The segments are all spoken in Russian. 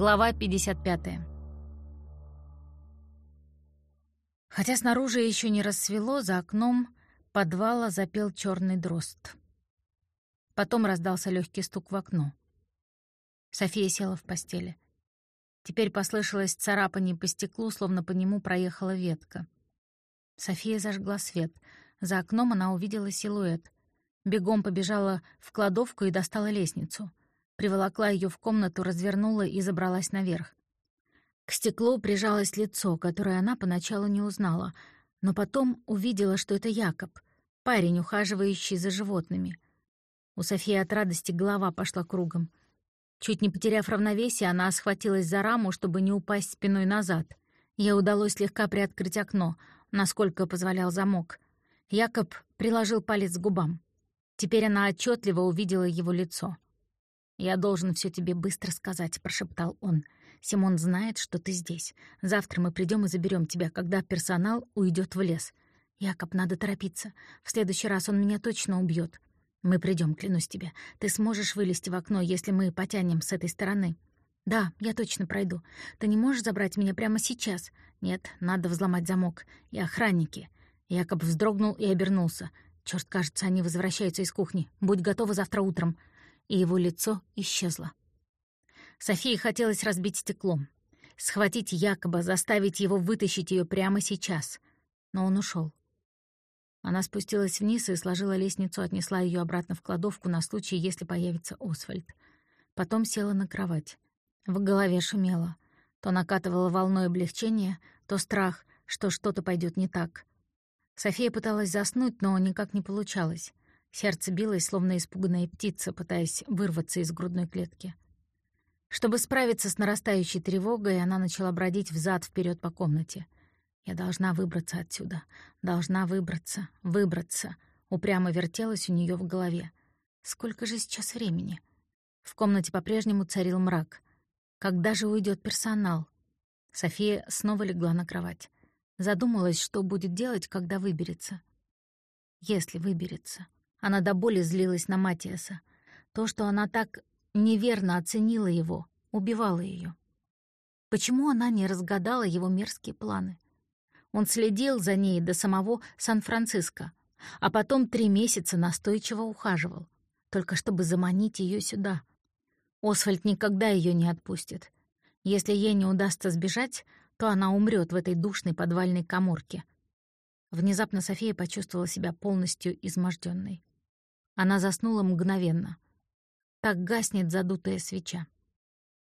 Глава 55. Хотя снаружи еще не рассвело, за окном подвала запел черный дрозд. Потом раздался легкий стук в окно. София села в постели. Теперь послышалось царапание по стеклу, словно по нему проехала ветка. София зажгла свет. За окном она увидела силуэт. Бегом побежала в кладовку и достала лестницу. Приволокла ее в комнату, развернула и забралась наверх. К стеклу прижалось лицо, которое она поначалу не узнала, но потом увидела, что это Якоб, парень, ухаживающий за животными. У Софии от радости голова пошла кругом. Чуть не потеряв равновесие, она схватилась за раму, чтобы не упасть спиной назад. Ей удалось слегка приоткрыть окно, насколько позволял замок. Якоб приложил палец к губам. Теперь она отчетливо увидела его лицо. «Я должен все тебе быстро сказать», — прошептал он. «Симон знает, что ты здесь. Завтра мы придем и заберем тебя, когда персонал уйдет в лес. Якоб, надо торопиться. В следующий раз он меня точно убьет. Мы придем, клянусь тебе. Ты сможешь вылезти в окно, если мы потянем с этой стороны. Да, я точно пройду. Ты не можешь забрать меня прямо сейчас? Нет, надо взломать замок. И охранники. Якоб вздрогнул и обернулся. Черт, кажется, они возвращаются из кухни. Будь готова завтра утром. И его лицо исчезло. Софии хотелось разбить стеклом. Схватить Якоба, заставить его вытащить ее прямо сейчас. Но он ушел. Она спустилась вниз и сложила лестницу, отнесла ее обратно в кладовку на случай, если появится Освальд. Потом села на кровать. В голове шумело. То накатывало волной облегчения, то страх, что что-то пойдет не так. София пыталась заснуть, но никак не получалось. Сердце билось, словно испуганная птица, пытаясь вырваться из грудной клетки. Чтобы справиться с нарастающей тревогой, она начала бродить взад вперед по комнате — я должна выбраться отсюда. Должна выбраться, выбраться. Упрямо вертелась у нее в голове. Сколько же сейчас времени? В комнате по-прежнему царил мрак. Когда же уйдет персонал? София снова легла на кровать. Задумалась, что будет делать, когда выберется. Если выберется. Она до боли злилась на Матиаса. То, что она так неверно оценила его, убивало ее. Почему она не разгадала его мерзкие планы? Он следил за ней до самого Сан-Франциско, а потом три месяца настойчиво ухаживал, только чтобы заманить ее сюда. Освальд никогда ее не отпустит. Если ей не удастся сбежать, то она умрет в этой душной подвальной коморке. Внезапно София почувствовала себя полностью изможденной. Она заснула мгновенно. Так гаснет задутая свеча.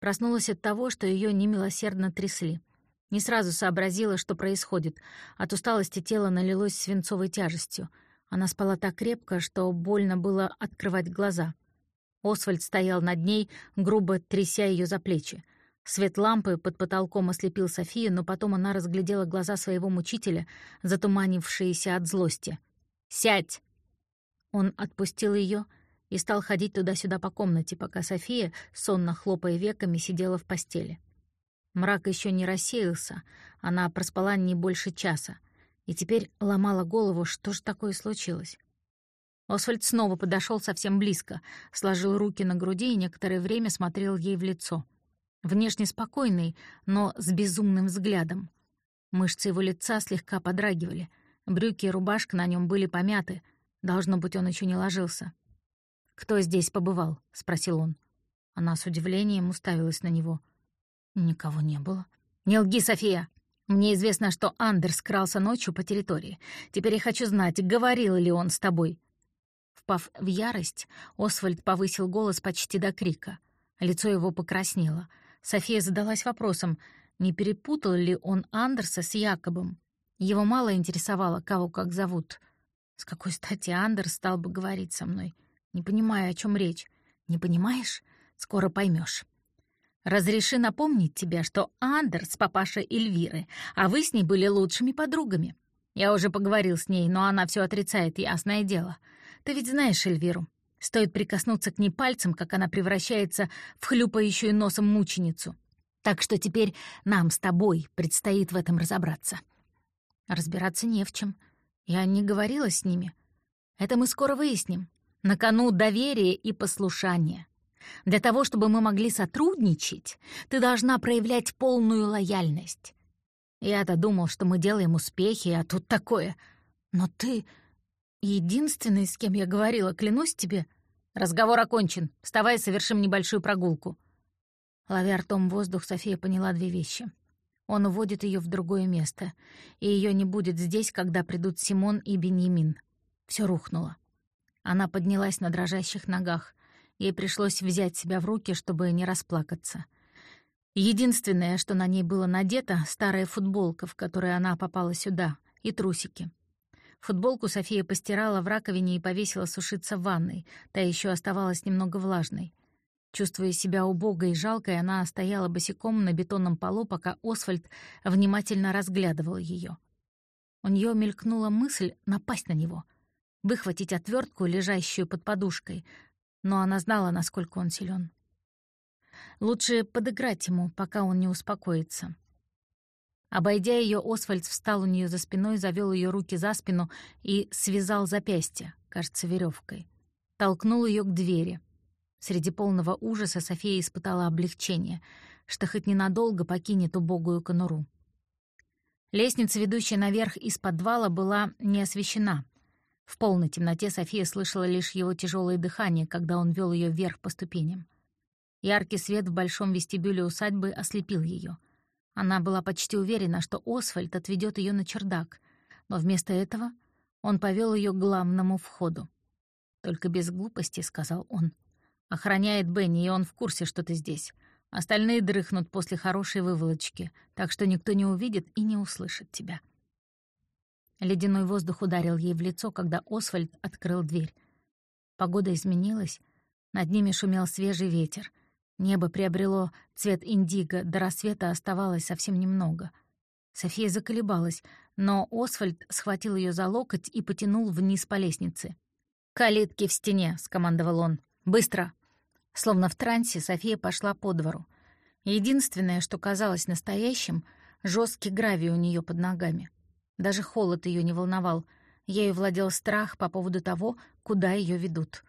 Проснулась от того, что ее немилосердно трясли — не сразу сообразила, что происходит. От усталости тело налилось свинцовой тяжестью. Она спала так крепко, что больно было открывать глаза. Освальд стоял над ней, грубо тряся ее за плечи. Свет лампы под потолком ослепил Софию, но потом она разглядела глаза своего мучителя, затуманившиеся от злости. «Сядь!» Он отпустил ее и стал ходить туда-сюда по комнате, пока София, сонно хлопая веками, сидела в постели. Мрак еще не рассеялся, она проспала не больше часа, и теперь ломала голову, что же такое случилось. Освальд снова подошел совсем близко, сложил руки на груди и некоторое время смотрел ей в лицо. Внешне спокойный, но с безумным взглядом. Мышцы его лица слегка подрагивали, брюки и рубашка на нем были помяты, должно быть, он еще не ложился. «Кто здесь побывал?» — спросил он. Она с удивлением уставилась на него — Никого не было. «Не лги, София! Мне известно, что Андерс крался ночью по территории. Теперь я хочу знать, говорил ли он с тобой». Впав в ярость, Освальд повысил голос почти до крика. Лицо его покраснело. София задалась вопросом, не перепутал ли он Андерса с Якобом. Его мало интересовало, кого как зовут. С какой стати Андерс стал бы говорить со мной? Не понимаю, о чем речь. Не понимаешь? Скоро поймешь. Разреши напомнить тебе, что Андерс — папаша Эльвиры, а вы с ней были лучшими подругами. Я уже поговорил с ней, но она все отрицает, ясное дело. Ты ведь знаешь Эльвиру. Стоит прикоснуться к ней пальцем, как она превращается в хлюпающую носом мученицу. Так что теперь нам с тобой предстоит в этом разобраться. Разбираться не в чем. Я не говорила с ними. Это мы скоро выясним. На кону доверие и послушание. Для того, чтобы мы могли сотрудничать, ты должна проявлять полную лояльность. Я-то думал, что мы делаем успехи, а тут такое. Но ты единственный, с кем я говорила, клянусь тебе. Разговор окончен. Вставай, совершим небольшую прогулку. Ловя ртом воздух, София поняла две вещи. Он уводит ее в другое место, и ее не будет здесь, когда придут Симон и Беньямин. Все рухнуло. Она поднялась на дрожащих ногах. Ей пришлось взять себя в руки, чтобы не расплакаться. Единственное, что на ней было надето — старая футболка, в которой она попала сюда, и трусики. Футболку София постирала в раковине и повесила сушиться в ванной, та еще оставалась немного влажной. Чувствуя себя убогой и жалкой, она стояла босиком на бетонном полу, пока Освальд внимательно разглядывал ее. У нее мелькнула мысль напасть на него, выхватить отвертку, лежащую под подушкой, но она знала, насколько он силен. Лучше подыграть ему, пока он не успокоится. Обойдя ее, Освальд встал у нее за спиной, завел ее руки за спину и связал запястье, кажется, веревкой. Толкнул ее к двери. Среди полного ужаса София испытала облегчение, что хоть ненадолго покинет убогую конуру. Лестница, ведущая наверх из подвала, была не освещена. В полной темноте София слышала лишь его тяжелое дыхание, когда он вел ее вверх по ступеням. Яркий свет в большом вестибюле усадьбы ослепил ее. Она была почти уверена, что Освальд отведет ее на чердак, но вместо этого он повел ее к главному входу. «Только без глупости», — сказал он. «Охраняет Бенни, и он в курсе, что ты здесь. Остальные дрыхнут после хорошей выволочки, так что никто не увидит и не услышит тебя». Ледяной воздух ударил ей в лицо, когда Освальд открыл дверь. Погода изменилась, над ними шумел свежий ветер. Небо приобрело цвет индиго, до рассвета оставалось совсем немного. София заколебалась, но Освальд схватил ее за локоть и потянул вниз по лестнице. «Калитки в стене», — скомандовал он. «Быстро!» Словно в трансе, София пошла по двору. Единственное, что казалось настоящим — жесткий гравий у нее под ногами. Даже холод ее не волновал. Ею владел страх по поводу того, куда ее ведут.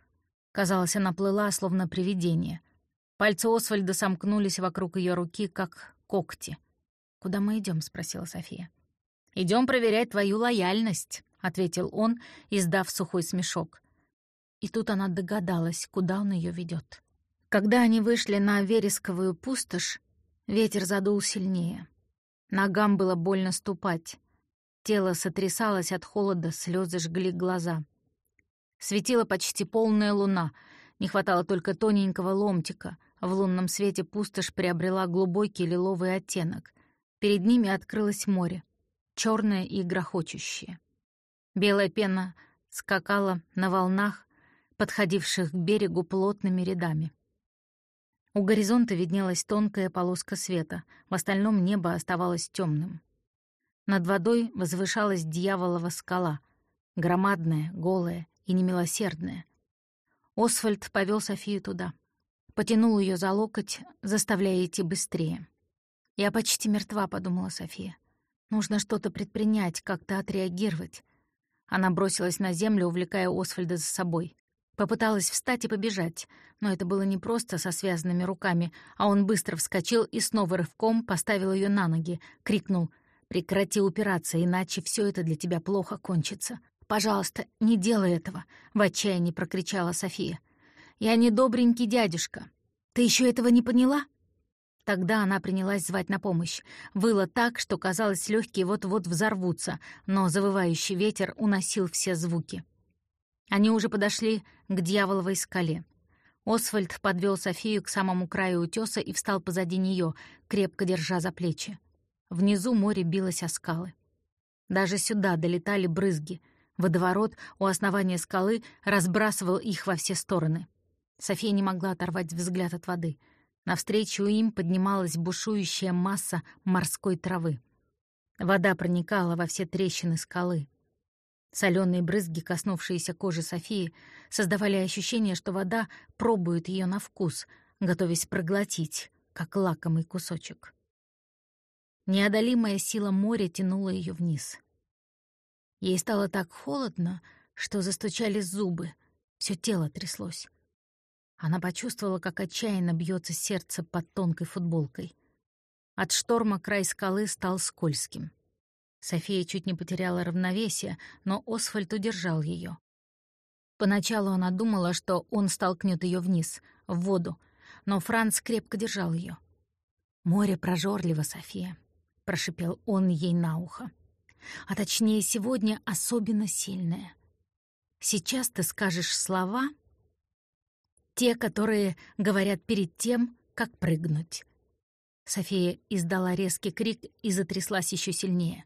Казалось, она плыла, словно привидение. Пальцы Освальда сомкнулись вокруг ее руки, как когти. «Куда мы идем? спросила София. Идем проверять твою лояльность», — ответил он, издав сухой смешок. И тут она догадалась, куда он ее ведет. Когда они вышли на вересковую пустошь, ветер задул сильнее. Ногам было больно ступать. Тело сотрясалось от холода, слезы жгли глаза. Светила почти полная луна, не хватало только тоненького ломтика. В лунном свете пустошь приобрела глубокий лиловый оттенок. Перед ними открылось море, черное и грохочущее. Белая пена скакала на волнах, подходивших к берегу плотными рядами. У горизонта виднелась тонкая полоска света, в остальном небо оставалось темным. Над водой возвышалась дьяволова скала, громадная, голая и немилосердная. Освальд повел Софию туда. Потянул ее за локоть, заставляя идти быстрее. «Я почти мертва», — подумала София. «Нужно что-то предпринять, как-то отреагировать». Она бросилась на землю, увлекая Освальда за собой. Попыталась встать и побежать, но это было не просто со связанными руками, а он быстро вскочил и снова рывком поставил ее на ноги, крикнул — Прекрати упираться, иначе все это для тебя плохо кончится. Пожалуйста, не делай этого, в отчаянии прокричала София. Я не добренький дядюшка. Ты еще этого не поняла? Тогда она принялась звать на помощь. Выло так, что казалось, легкие вот-вот взорвутся, но завывающий ветер уносил все звуки. Они уже подошли к дьяволовой скале. Освальд подвел Софию к самому краю утеса и встал позади нее, крепко держа за плечи. Внизу море билось о скалы. Даже сюда долетали брызги. Водоворот у основания скалы разбрасывал их во все стороны. София не могла оторвать взгляд от воды. Навстречу им поднималась бушующая масса морской травы. Вода проникала во все трещины скалы. Соленые брызги, коснувшиеся кожи Софии, создавали ощущение, что вода пробует ее на вкус, готовясь проглотить, как лакомый кусочек. Неодолимая сила моря тянула ее вниз. Ей стало так холодно, что застучали зубы, все тело тряслось. Она почувствовала, как отчаянно бьется сердце под тонкой футболкой. От шторма край скалы стал скользким. София чуть не потеряла равновесие, но Освальд удержал ее. Поначалу она думала, что он столкнет ее вниз, в воду, но Франц крепко держал ее. «Море прожорливо, София», — прошипел он ей на ухо. «А точнее, сегодня особенно сильное. Сейчас ты скажешь слова, те, которые говорят перед тем, как прыгнуть». София издала резкий крик и затряслась еще сильнее.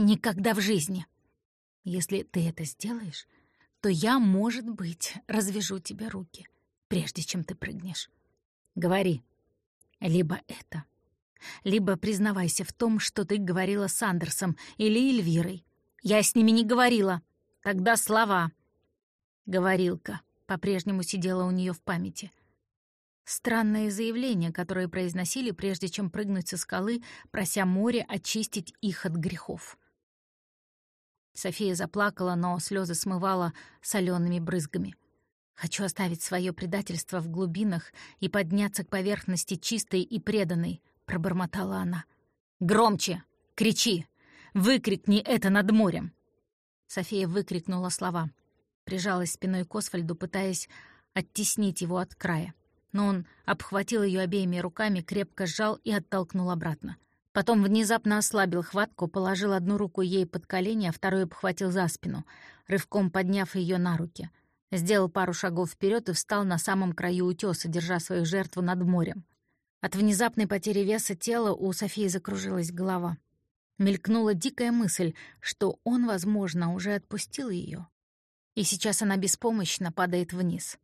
«Никогда в жизни!» «Если ты это сделаешь, то я, может быть, развяжу тебе руки, прежде чем ты прыгнешь. Говори. Либо это, либо признавайся в том, что ты говорила с Андерсом или Эльвирой. Я с ними не говорила. Тогда слова. Говорилка по-прежнему сидела у нее в памяти. Странное заявление, которое произносили, прежде чем прыгнуть со скалы, прося море очистить их от грехов. София заплакала, но слезы смывала солеными брызгами. «Хочу оставить свое предательство в глубинах и подняться к поверхности чистой и преданной», — пробормотала она. «Громче! Кричи! Выкрикни это над морем!» София выкрикнула слова. Прижалась спиной к Освальду, пытаясь оттеснить его от края. Но он обхватил ее обеими руками, крепко сжал и оттолкнул обратно. Потом внезапно ослабил хватку, положил одну руку ей под колени, а вторую обхватил за спину, рывком подняв ее на руки. Сделал пару шагов вперед и встал на самом краю утеса, держа свою жертву над морем. От внезапной потери веса тела у Софии закружилась голова. Мелькнула дикая мысль, что он, возможно, уже отпустил ее, И сейчас она беспомощно падает вниз.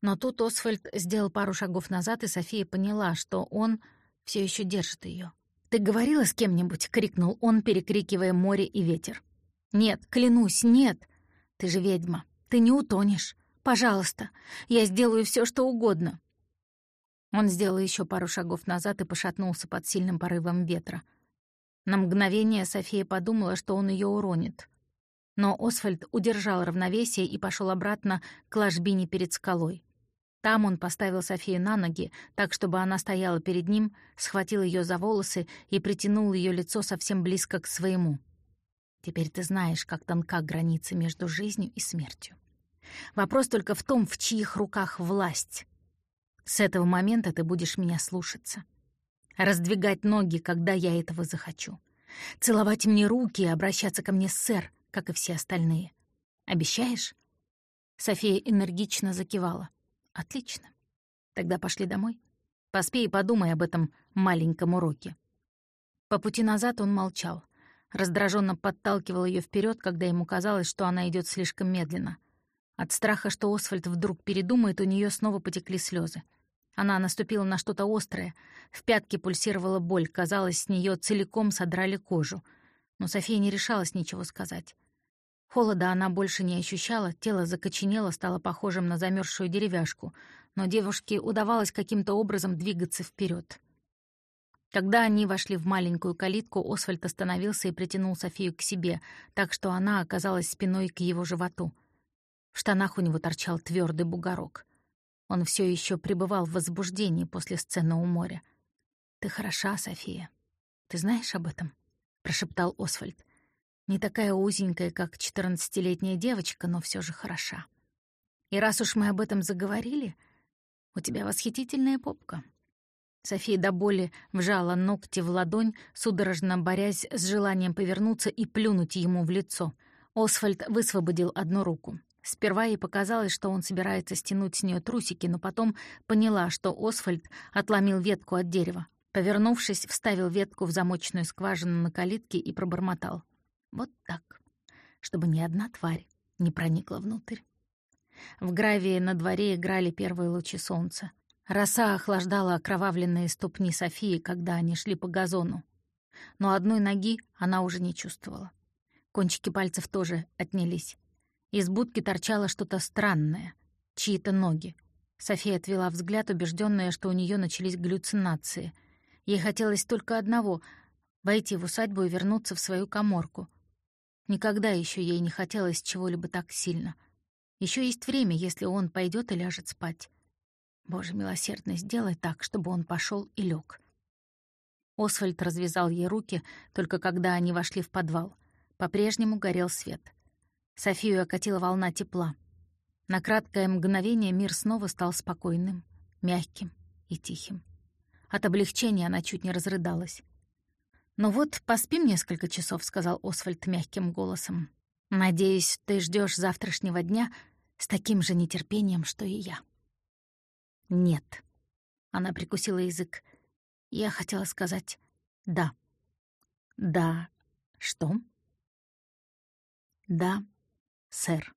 Но тут Освальд сделал пару шагов назад, и София поняла, что он все еще держит ее. «Ты говорила с кем-нибудь?» — крикнул он, перекрикивая море и ветер. «Нет, клянусь, нет! Ты же ведьма, ты не утонешь. Пожалуйста, я сделаю все, что угодно». Он сделал еще пару шагов назад и пошатнулся под сильным порывом ветра. На мгновение София подумала, что он ее уронит. Но Освальд удержал равновесие и пошел обратно к ложбине перед скалой. Там он поставил Софию на ноги, так, чтобы она стояла перед ним, схватил ее за волосы и притянул ее лицо совсем близко к своему. «Теперь ты знаешь, как тонка граница между жизнью и смертью. Вопрос только в том, в чьих руках власть. С этого момента ты будешь меня слушаться. Раздвигать ноги, когда я этого захочу. Целовать мне руки и обращаться ко мне, сэр, как и все остальные. Обещаешь?» София энергично закивала. Отлично. Тогда пошли домой. Поспей и подумай об этом маленьком уроке. По пути назад он молчал. Раздраженно подталкивал ее вперед, когда ему казалось, что она идет слишком медленно. От страха, что Освальд вдруг передумает, у нее снова потекли слезы. Она наступила на что-то острое, в пятке пульсировала боль, казалось, с нее целиком содрали кожу. Но София не решалась ничего сказать. Холода она больше не ощущала, тело закоченело, стало похожим на замерзшую деревяшку, но девушке удавалось каким-то образом двигаться вперед. Когда они вошли в маленькую калитку, Освальд остановился и притянул Софию к себе, так что она оказалась спиной к его животу. В штанах у него торчал твердый бугорок. Он все еще пребывал в возбуждении после сцены у моря. «Ты хороша, София. Ты знаешь об этом?» — прошептал Освальд. Не такая узенькая, как четырнадцатилетняя девочка, но все же хороша. И раз уж мы об этом заговорили, у тебя восхитительная попка. София до боли вжала ногти в ладонь, судорожно борясь с желанием повернуться и плюнуть ему в лицо. Освальд высвободил одну руку. Сперва ей показалось, что он собирается стянуть с нее трусики, но потом поняла, что Освальд отломил ветку от дерева. Повернувшись, вставил ветку в замочную скважину на калитке и пробормотал. Вот так, чтобы ни одна тварь не проникла внутрь. В гравии на дворе играли первые лучи солнца. Роса охлаждала окровавленные ступни Софии, когда они шли по газону. Но одной ноги она уже не чувствовала. Кончики пальцев тоже отнялись. Из будки торчало что-то странное, чьи-то ноги. София отвела взгляд, убежденная, что у нее начались галлюцинации. Ей хотелось только одного — войти в усадьбу и вернуться в свою коморку — Никогда еще ей не хотелось чего-либо так сильно. Еще есть время, если он пойдет и ляжет спать. Боже милосердный, сделай так, чтобы он пошел и лег. Освальд развязал ей руки, только когда они вошли в подвал. По-прежнему горел свет. Софию окатила волна тепла. На краткое мгновение мир снова стал спокойным, мягким и тихим. От облегчения она чуть не разрыдалась. «Ну вот, поспим несколько часов», — сказал Освальд мягким голосом. «Надеюсь, ты ждешь завтрашнего дня с таким же нетерпением, что и я». «Нет», — она прикусила язык. Я хотела сказать «да». «Да, что?» «Да, сэр».